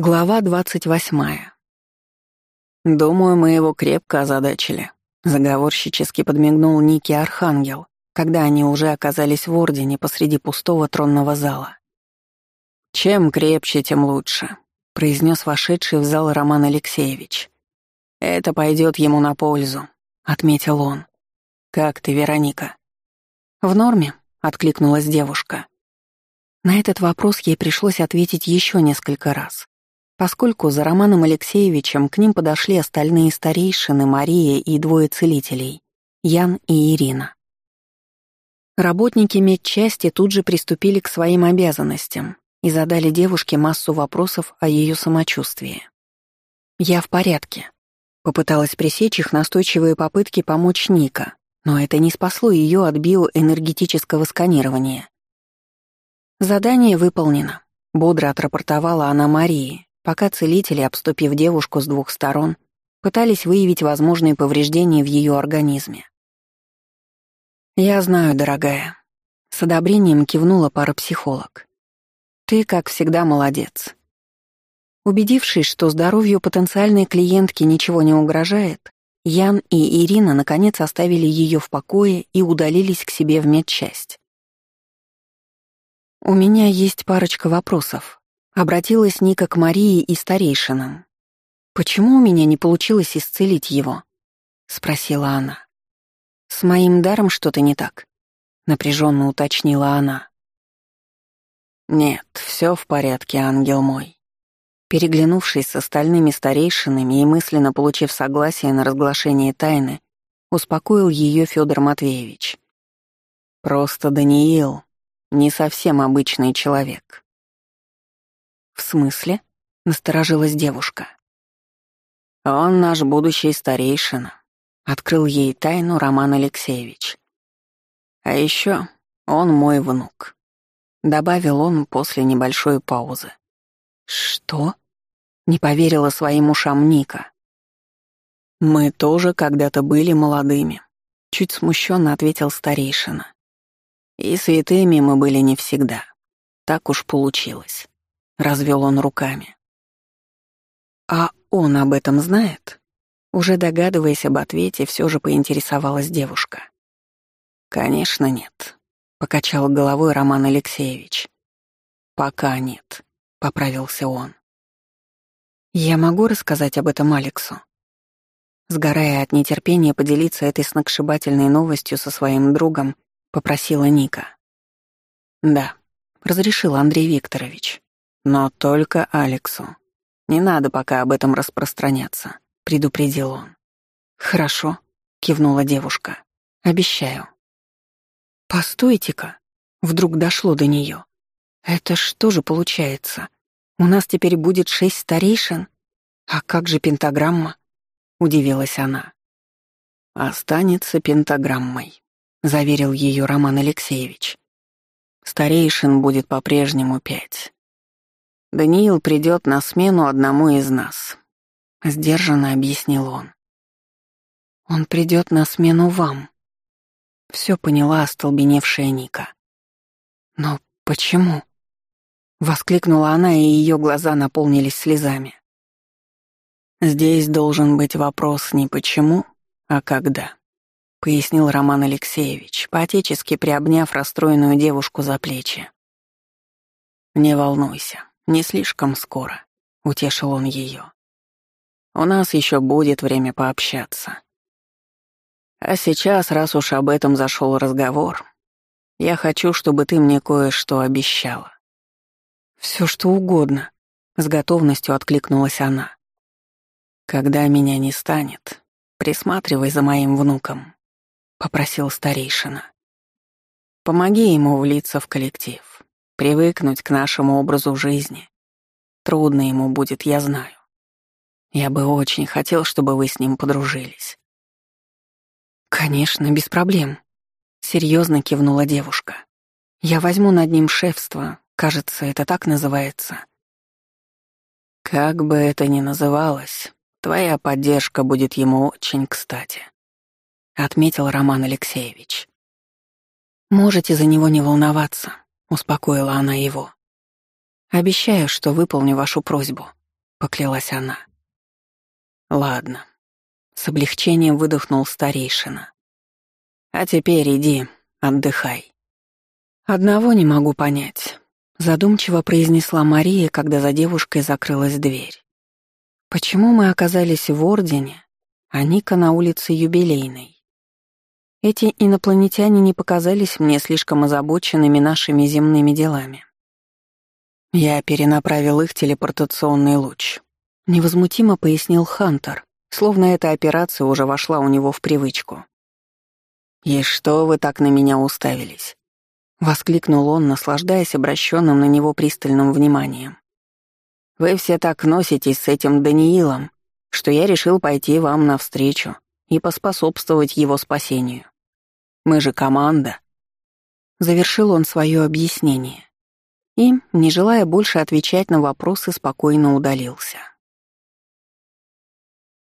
Глава двадцать восьмая. «Думаю, мы его крепко озадачили», — заговорщически подмигнул Ники Архангел, когда они уже оказались в Ордене посреди пустого тронного зала. «Чем крепче, тем лучше», — произнес вошедший в зал Роман Алексеевич. «Это пойдет ему на пользу», — отметил он. «Как ты, Вероника?» «В норме», — откликнулась девушка. На этот вопрос ей пришлось ответить еще несколько раз поскольку за Романом Алексеевичем к ним подошли остальные старейшины Мария и двое целителей — Ян и Ирина. Работники медчасти тут же приступили к своим обязанностям и задали девушке массу вопросов о ее самочувствии. «Я в порядке», — попыталась пресечь их настойчивые попытки помочь Ника, но это не спасло ее от биоэнергетического сканирования. Задание выполнено. Бодро отрапортовала она Марии, пока целители, обступив девушку с двух сторон, пытались выявить возможные повреждения в ее организме. «Я знаю, дорогая», — с одобрением кивнула парапсихолог. «Ты, как всегда, молодец». Убедившись, что здоровью потенциальной клиентки ничего не угрожает, Ян и Ирина наконец оставили ее в покое и удалились к себе в медчасть. «У меня есть парочка вопросов», Обратилась Ника к Марии и старейшинам. «Почему у меня не получилось исцелить его?» — спросила она. «С моим даром что-то не так?» — напряженно уточнила она. «Нет, все в порядке, ангел мой». Переглянувшись с остальными старейшинами и мысленно получив согласие на разглашение тайны, успокоил ее Федор Матвеевич. «Просто Даниил — не совсем обычный человек. «В смысле?» — насторожилась девушка. «Он наш будущий старейшина», — открыл ей тайну Роман Алексеевич. «А еще он мой внук», — добавил он после небольшой паузы. «Что?» — не поверила своим ушам Ника. «Мы тоже когда-то были молодыми», — чуть смущенно ответил старейшина. «И святыми мы были не всегда. Так уж получилось». Развел он руками. А он об этом знает? Уже догадываясь об ответе, все же поинтересовалась девушка. Конечно, нет, покачал головой Роман Алексеевич. Пока нет, поправился он. Я могу рассказать об этом Алексу? Сгорая от нетерпения поделиться этой сногсшибательной новостью со своим другом, попросила Ника. «Да», — разрешил Андрей Викторович. «Но только Алексу. Не надо пока об этом распространяться», — предупредил он. «Хорошо», — кивнула девушка. «Обещаю». «Постойте-ка», — вдруг дошло до нее. «Это что же получается? У нас теперь будет шесть старейшин? А как же пентаграмма?» — удивилась она. «Останется пентаграммой», — заверил ее Роман Алексеевич. «Старейшин будет по-прежнему пять. Даниил придет на смену одному из нас», — сдержанно объяснил он. «Он придет на смену вам», — все поняла остолбеневшая Ника. «Но почему?» — воскликнула она, и ее глаза наполнились слезами. «Здесь должен быть вопрос не почему, а когда», — пояснил Роман Алексеевич, поотечески приобняв расстроенную девушку за плечи. «Не волнуйся, «Не слишком скоро», — утешил он ее. «У нас еще будет время пообщаться. А сейчас, раз уж об этом зашел разговор, я хочу, чтобы ты мне кое-что обещала». Все что угодно», — с готовностью откликнулась она. «Когда меня не станет, присматривай за моим внуком», — попросил старейшина. «Помоги ему влиться в коллектив привыкнуть к нашему образу жизни. Трудно ему будет, я знаю. Я бы очень хотел, чтобы вы с ним подружились. Конечно, без проблем. Серьезно кивнула девушка. Я возьму над ним шефство, кажется, это так называется. Как бы это ни называлось, твоя поддержка будет ему очень кстати, отметил Роман Алексеевич. Можете за него не волноваться. — успокоила она его. «Обещаю, что выполню вашу просьбу», — поклялась она. «Ладно». С облегчением выдохнул старейшина. «А теперь иди, отдыхай». «Одного не могу понять», — задумчиво произнесла Мария, когда за девушкой закрылась дверь. «Почему мы оказались в Ордене, а Ника на улице Юбилейной?» Эти инопланетяне не показались мне слишком озабоченными нашими земными делами. Я перенаправил их телепортационный луч. Невозмутимо пояснил Хантер, словно эта операция уже вошла у него в привычку. «И что вы так на меня уставились?» — воскликнул он, наслаждаясь обращенным на него пристальным вниманием. «Вы все так носитесь с этим Даниилом, что я решил пойти вам навстречу и поспособствовать его спасению. Мы же команда. Завершил он свое объяснение и, не желая больше отвечать на вопросы, спокойно удалился.